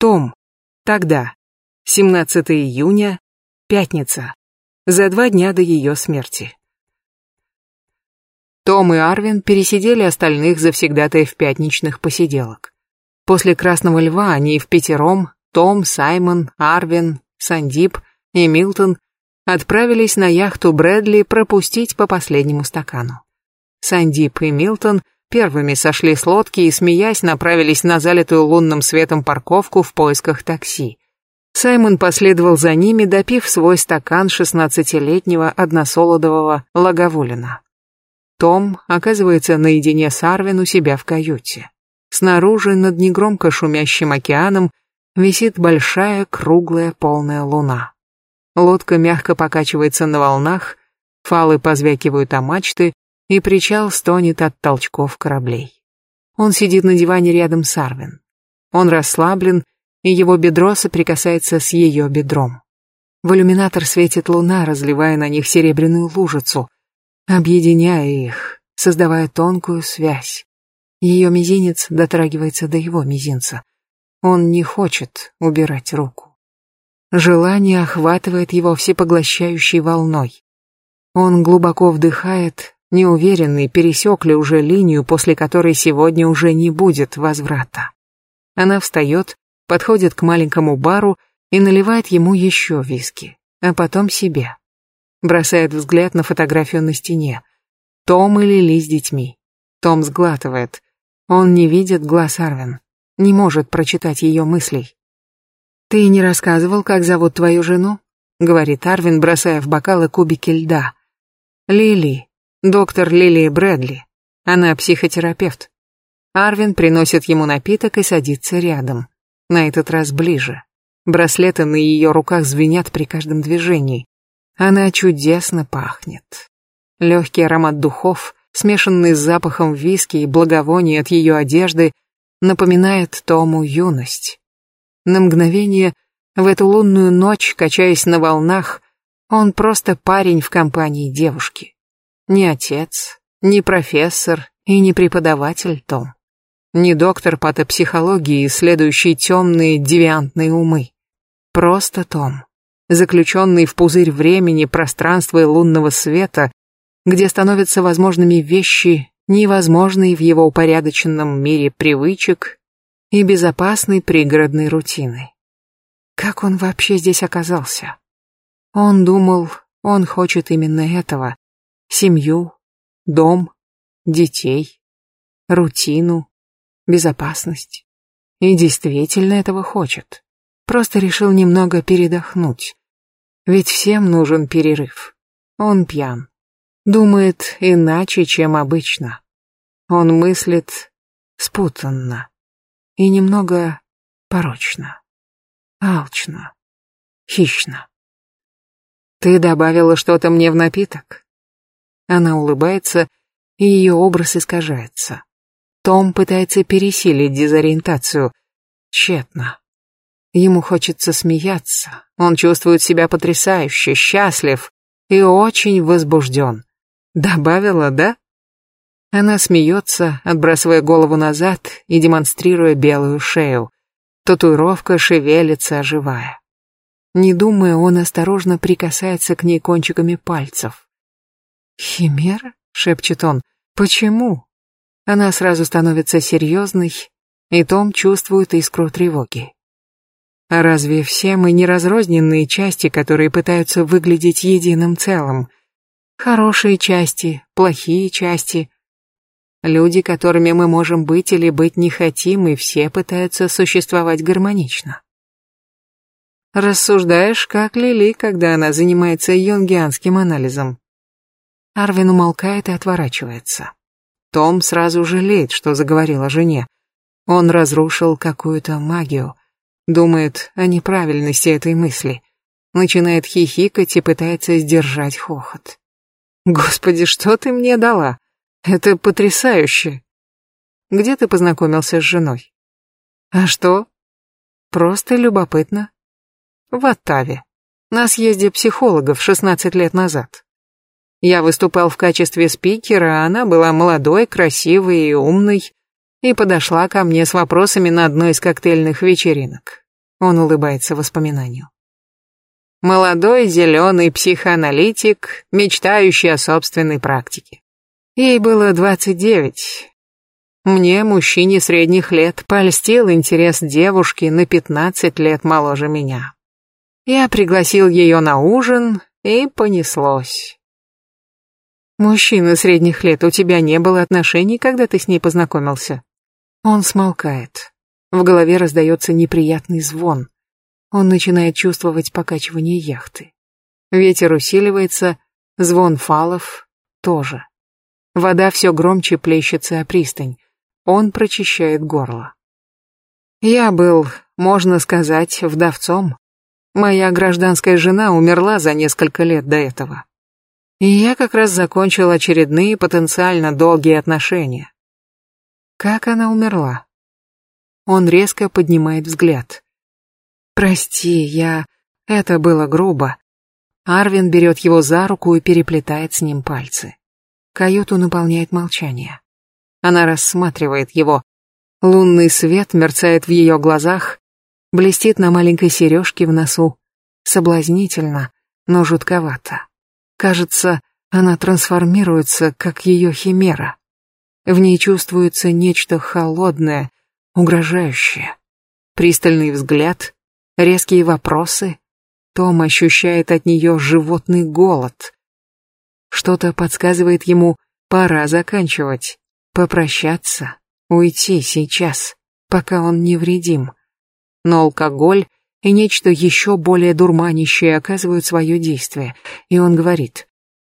Том. Тогда. 17 июня. Пятница. За два дня до ее смерти. Том и Арвин пересидели остальных завсегдатаев пятничных посиделок. После «Красного льва» они в пятером, Том, Саймон, Арвин, Сандип и Милтон, отправились на яхту Брэдли пропустить по последнему стакану. Сандип и Милтон – первыми сошли с лодки и, смеясь, направились на залитую лунным светом парковку в поисках такси. Саймон последовал за ними, допив свой стакан шестнадцатилетнего односолодового лаговулина. Том оказывается наедине с Арвин у себя в каюте. Снаружи, над негромко шумящим океаном, висит большая круглая полная луна. Лодка мягко покачивается на волнах, фалы позвякивают о мачты, и причал стонет от толчков кораблей. Он сидит на диване рядом с Арвин. Он расслаблен, и его бедро соприкасается с ее бедром. В иллюминатор светит луна, разливая на них серебряную лужицу, объединяя их, создавая тонкую связь. Ее мизинец дотрагивается до его мизинца. Он не хочет убирать руку. Желание охватывает его всепоглощающей волной. Он глубоко вдыхает, неуверенный, пересек ли уже линию, после которой сегодня уже не будет возврата. Она встает, подходит к маленькому бару и наливает ему еще виски, а потом себе. Бросает взгляд на фотографию на стене. Том или Лили с детьми. Том сглатывает. Он не видит глаз Арвин, не может прочитать ее мыслей. «Ты не рассказывал, как зовут твою жену?» — говорит Арвин, бросая в бокалы кубики льда. «Лили», доктор Лилии Брэдли. Она психотерапевт. Арвин приносит ему напиток и садится рядом. На этот раз ближе. Браслеты на ее руках звенят при каждом движении. Она чудесно пахнет. Легкий аромат духов, смешанный с запахом виски и благовоний от ее одежды, напоминает Тому юность. На мгновение, в эту лунную ночь, качаясь на волнах, он просто парень в компании девушки. Ни отец, ни профессор и не преподаватель Том. Не доктор патопсихологии, исследующий темные девиантные умы. Просто Том, заключенный в пузырь времени, пространства и лунного света, где становятся возможными вещи, невозможные в его упорядоченном мире привычек и безопасной пригородной рутины. Как он вообще здесь оказался? Он думал, он хочет именно этого, семью, дом, детей, рутину, безопасность. И действительно этого хочет. Просто решил немного передохнуть. Ведь всем нужен перерыв. Он пьян. Думает иначе, чем обычно. Он мыслит спутанно и немного порочно, алчно, хищно. «Ты добавила что-то мне в напиток?» Она улыбается, и ее образ искажается. Том пытается пересилить дезориентацию. Тщетно. Ему хочется смеяться. Он чувствует себя потрясающе, счастлив и очень возбужден. Добавила, да? Она смеется, отбрасывая голову назад и демонстрируя белую шею. Татуировка шевелится, оживая. Не думая, он осторожно прикасается к ней кончиками пальцев. «Химера?» — шепчет он. «Почему?» Она сразу становится серьезной, и Том чувствует искру тревоги. А разве все мы не разрозненные части, которые пытаются выглядеть единым целым? Хорошие части, плохие части. Люди, которыми мы можем быть или быть не хотим, и все пытаются существовать гармонично. Рассуждаешь, как Лили, когда она занимается йонгианским анализом. Арвин умолкает и отворачивается. Том сразу жалеет, что заговорил о жене. Он разрушил какую-то магию. Думает о неправильности этой мысли. Начинает хихикать и пытается сдержать хохот. «Господи, что ты мне дала? Это потрясающе!» «Где ты познакомился с женой?» «А что?» «Просто любопытно». «В Оттаве. На съезде психологов 16 лет назад. Я выступал в качестве спикера, она была молодой, красивой и умной, и подошла ко мне с вопросами на одной из коктейльных вечеринок. Он улыбается воспоминанию. Молодой зеленый психоаналитик, мечтающий о собственной практике. Ей было 29. Мне, мужчине средних лет, польстил интерес девушки на 15 лет моложе меня. Я пригласил ее на ужин, и понеслось. Мужчина средних лет, у тебя не было отношений, когда ты с ней познакомился?» Он смолкает. В голове раздается неприятный звон. Он начинает чувствовать покачивание яхты. Ветер усиливается, звон фалов тоже. Вода все громче плещется о пристань. Он прочищает горло. Я был, можно сказать, вдовцом. Моя гражданская жена умерла за несколько лет до этого. И я как раз закончил очередные потенциально долгие отношения. Как она умерла? Он резко поднимает взгляд. «Прости, я... Это было грубо». Арвин берет его за руку и переплетает с ним пальцы. Каюту наполняет молчание. Она рассматривает его. Лунный свет мерцает в ее глазах, блестит на маленькой сережке в носу. Соблазнительно, но жутковато. Кажется, она трансформируется, как ее химера. В ней чувствуется нечто холодное, угрожающее. Пристальный взгляд, резкие вопросы. Том ощущает от нее животный голод. Что-то подсказывает ему, пора заканчивать, попрощаться, уйти сейчас, пока он невредим. Но алкоголь и нечто еще более дурманящее оказывают свое действие. И он говорит,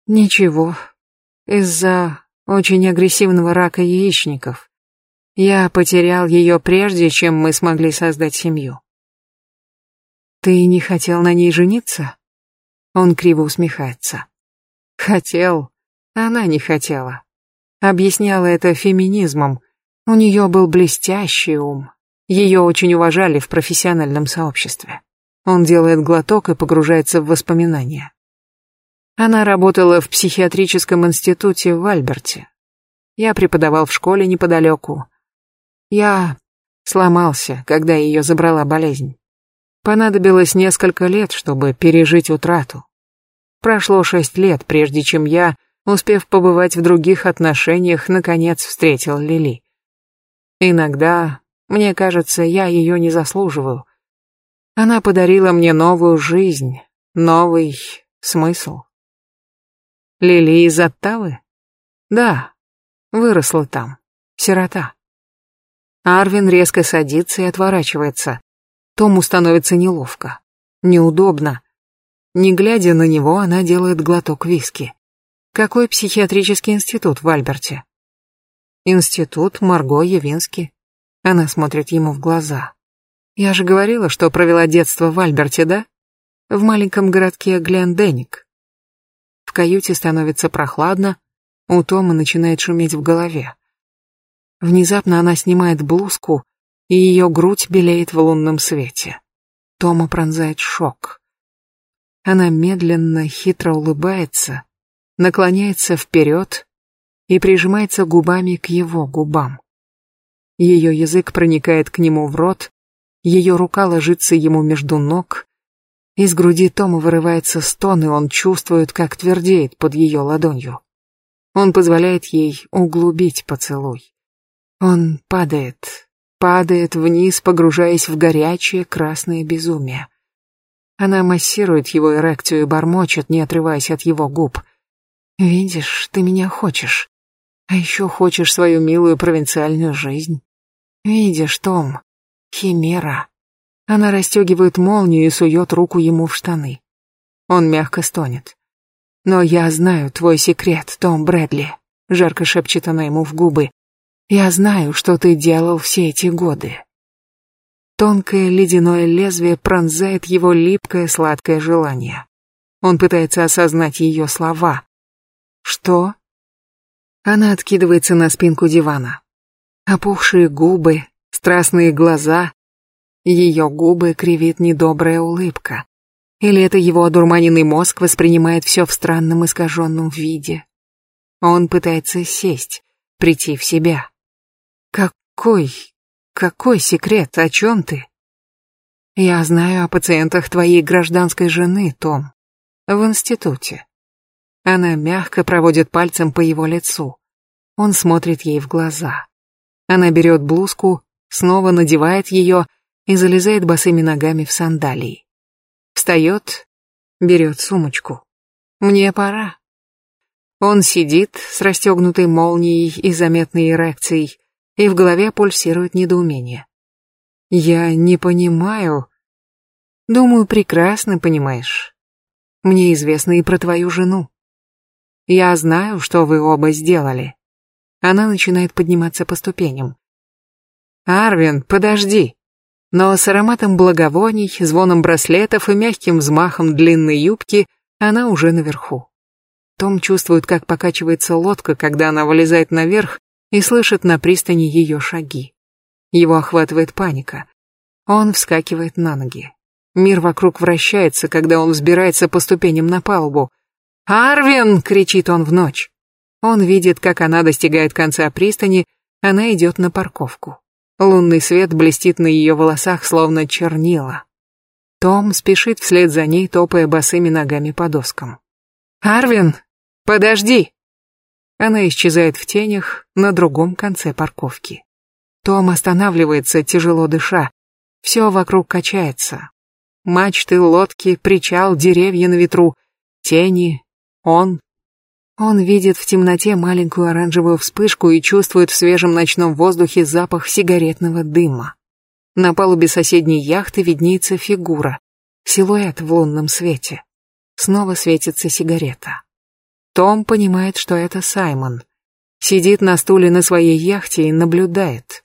«Ничего, из-за очень агрессивного рака яичников. Я потерял ее прежде, чем мы смогли создать семью». «Ты не хотел на ней жениться?» Он криво усмехается. «Хотел. Она не хотела. Объясняла это феминизмом. У нее был блестящий ум, ее очень уважали в профессиональном сообществе. Он делает глоток и погружается в воспоминания. Она работала в психиатрическом институте в Альберте. Я преподавал в школе неподалеку. Я сломался, когда ее забрала болезнь. Понадобилось несколько лет, чтобы пережить утрату. Прошло шесть лет, прежде чем я, успев побывать в других отношениях, наконец встретил Лили. Иногда мне кажется, я ее не заслуживаю. Она подарила мне новую жизнь, новый смысл. Лили из Оттавы? Да, выросла там, сирота. Арвин резко садится и отворачивается. Тому становится неловко, неудобно. Не глядя на него, она делает глоток виски. Какой психиатрический институт в Альберте? Институт Марго Явински. Она смотрит ему в глаза. Я же говорила, что провела детство в Альберте, да? В маленьком городке Гленденник. В каюте становится прохладно, у Тома начинает шуметь в голове. Внезапно она снимает блузку, и ее грудь белеет в лунном свете. Тома пронзает шок. Она медленно, хитро улыбается, наклоняется вперед и прижимается губами к его губам. Ее язык проникает к нему в рот, ее рука ложится ему между ног. Из груди Тома вырывается стон, и он чувствует, как твердеет под ее ладонью. Он позволяет ей углубить поцелуй. Он падает, падает вниз, погружаясь в горячее красное безумие. Она массирует его эрекцию и бормочет, не отрываясь от его губ. «Видишь, ты меня хочешь. А еще хочешь свою милую провинциальную жизнь. «Видишь, Том, химера». Она расстегивает молнию и сует руку ему в штаны. Он мягко стонет. «Но я знаю твой секрет, Том Брэдли», — жарко шепчет она ему в губы. «Я знаю, что ты делал все эти годы». Тонкое ледяное лезвие пронзает его липкое сладкое желание. Он пытается осознать ее слова. «Что?» Она откидывается на спинку дивана. Опухшие губы, страстные глаза. Ее губы кривит недобрая улыбка. Или это его одурманенный мозг воспринимает все в странном искаженном виде. Он пытается сесть, прийти в себя. Какой, какой секрет, о чем ты? Я знаю о пациентах твоей гражданской жены, Том, в институте. Она мягко проводит пальцем по его лицу. Он смотрит ей в глаза. Она берет блузку, снова надевает ее и залезает босыми ногами в сандалии. Встает, берет сумочку. «Мне пора». Он сидит с расстегнутой молнией и заметной эрекцией, и в голове пульсирует недоумение. «Я не понимаю...» «Думаю, прекрасно понимаешь. Мне известно и про твою жену. Я знаю, что вы оба сделали. Она начинает подниматься по ступеням. «Арвин, подожди!» Но с ароматом благовоний, звоном браслетов и мягким взмахом длинной юбки она уже наверху. Том чувствует, как покачивается лодка, когда она вылезает наверх и слышит на пристани ее шаги. Его охватывает паника. Он вскакивает на ноги. Мир вокруг вращается, когда он взбирается по ступеням на палубу. «Арвин!» — кричит он в ночь. Он видит, как она достигает конца пристани, она идет на парковку. Лунный свет блестит на ее волосах, словно чернила. Том спешит вслед за ней, топая босыми ногами по доскам. «Арвин, подожди!» Она исчезает в тенях на другом конце парковки. Том останавливается, тяжело дыша. Все вокруг качается. Мачты, лодки, причал, деревья на ветру, тени, он, он видит в темноте маленькую оранжевую вспышку и чувствует в свежем ночном воздухе запах сигаретного дыма. На палубе соседней яхты виднеется фигура, силуэт в лунном свете. Снова светится сигарета. Том понимает, что это Саймон. Сидит на стуле на своей яхте и наблюдает.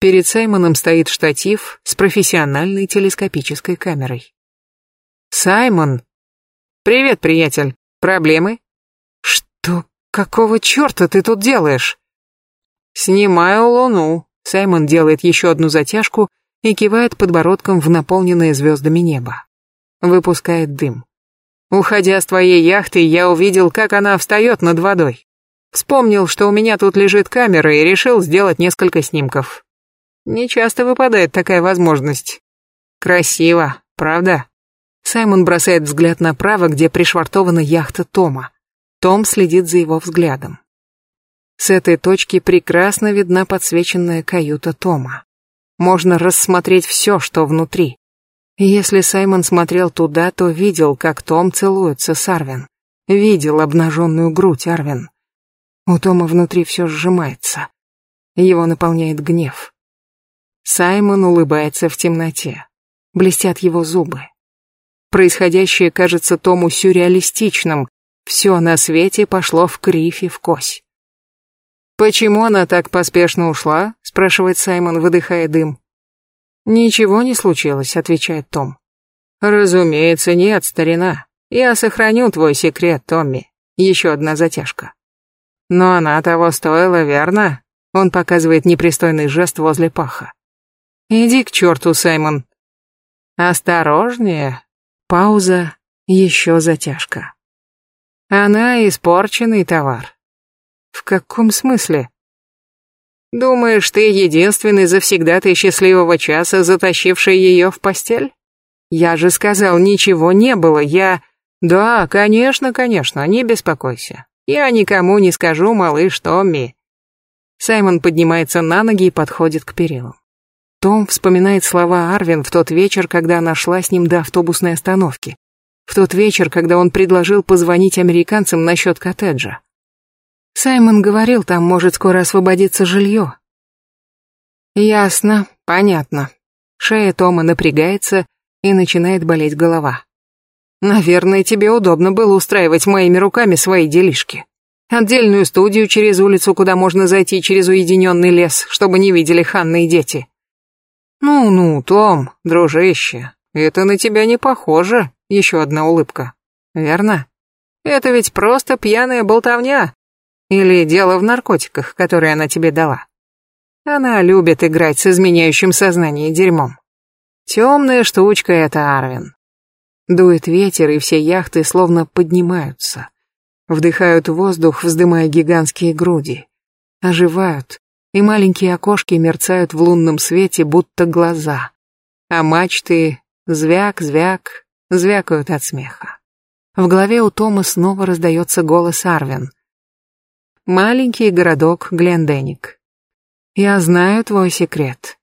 Перед Саймоном стоит штатив с профессиональной телескопической камерой. «Саймон!» «Привет, приятель! Проблемы?» «То какого черта ты тут делаешь?» «Снимаю луну». Саймон делает еще одну затяжку и кивает подбородком в наполненное звездами небо. Выпускает дым. «Уходя с твоей яхты, я увидел, как она встает над водой. Вспомнил, что у меня тут лежит камера и решил сделать несколько снимков. Не часто выпадает такая возможность. Красиво, правда?» Саймон бросает взгляд направо, где пришвартована яхта Тома. Том следит за его взглядом. С этой точки прекрасно видна подсвеченная каюта Тома. Можно рассмотреть все, что внутри. Если Саймон смотрел туда, то видел, как Том целуется с Арвин. Видел обнаженную грудь Арвин. У Тома внутри все сжимается. Его наполняет гнев. Саймон улыбается в темноте. Блестят его зубы. Происходящее кажется Тому сюрреалистичным, все на свете пошло в кривь и в кось. «Почему она так поспешно ушла?» — спрашивает Саймон, выдыхая дым. «Ничего не случилось», — отвечает Том. «Разумеется, нет, старина. Я сохраню твой секрет, Томми. Еще одна затяжка». «Но она того стоила, верно?» Он показывает непристойный жест возле паха. «Иди к черту, Саймон». «Осторожнее». Пауза, еще затяжка. Она испорченный товар. В каком смысле? Думаешь, ты единственный завсегдатый счастливого часа, затащивший ее в постель? Я же сказал, ничего не было, я... Да, конечно, конечно, не беспокойся. Я никому не скажу, малыш Томми. Саймон поднимается на ноги и подходит к перилу. Том вспоминает слова Арвин в тот вечер, когда нашла с ним до автобусной остановки в тот вечер, когда он предложил позвонить американцам насчет коттеджа. Саймон говорил, там может скоро освободиться жилье. Ясно, понятно. Шея Тома напрягается и начинает болеть голова. Наверное, тебе удобно было устраивать моими руками свои делишки. Отдельную студию через улицу, куда можно зайти через уединенный лес, чтобы не видели Ханны и дети. Ну-ну, Том, дружище, это на тебя не похоже, еще одна улыбка. Верно? Это ведь просто пьяная болтовня. Или дело в наркотиках, которые она тебе дала. Она любит играть с изменяющим сознание дерьмом. Темная штучка это Арвин. Дует ветер, и все яхты словно поднимаются. Вдыхают воздух, вздымая гигантские груди. Оживают, и маленькие окошки мерцают в лунном свете, будто глаза. А мачты звяк-звяк, звякают от смеха. В голове у Тома снова раздается голос Арвин. «Маленький городок Гленденник. Я знаю твой секрет.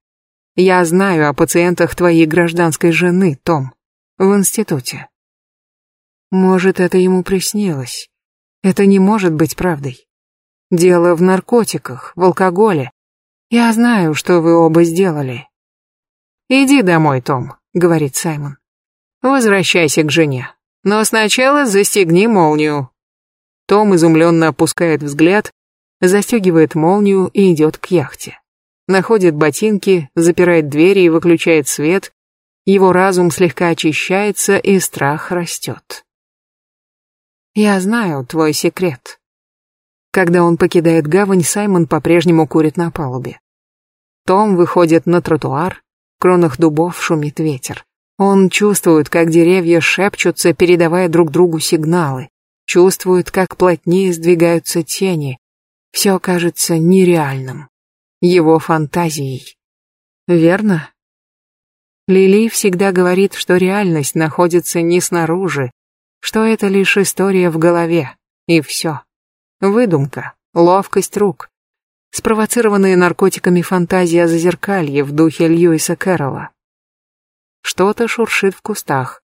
Я знаю о пациентах твоей гражданской жены, Том, в институте». Может, это ему приснилось. Это не может быть правдой. Дело в наркотиках, в алкоголе. Я знаю, что вы оба сделали. «Иди домой, Том», — говорит Саймон. Возвращайся к жене. Но сначала застегни молнию. Том изумленно опускает взгляд, застегивает молнию и идет к яхте. Находит ботинки, запирает двери и выключает свет. Его разум слегка очищается, и страх растет. «Я знаю твой секрет». Когда он покидает гавань, Саймон по-прежнему курит на палубе. Том выходит на тротуар, в кронах дубов шумит ветер. Он чувствует, как деревья шепчутся, передавая друг другу сигналы. Чувствует, как плотнее сдвигаются тени. Все кажется нереальным. Его фантазией. Верно? Лили всегда говорит, что реальность находится не снаружи, что это лишь история в голове, и все. Выдумка, ловкость рук, спровоцированные наркотиками фантазия зазеркалье в духе Льюиса Кэрролла. Что-то шуршит в кустах.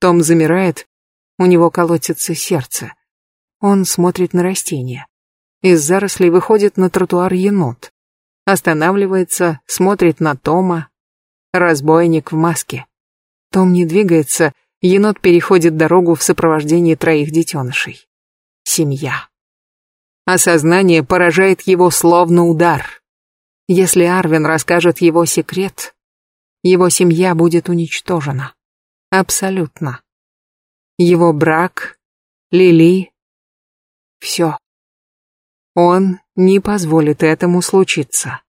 Том замирает, у него колотится сердце. Он смотрит на растения. Из зарослей выходит на тротуар енот. Останавливается, смотрит на Тома. Разбойник в маске. Том не двигается, енот переходит дорогу в сопровождении троих детенышей. Семья. Осознание поражает его словно удар. Если Арвин расскажет его секрет, его семья будет уничтожена. Абсолютно. Его брак, Лили, все. Он не позволит этому случиться.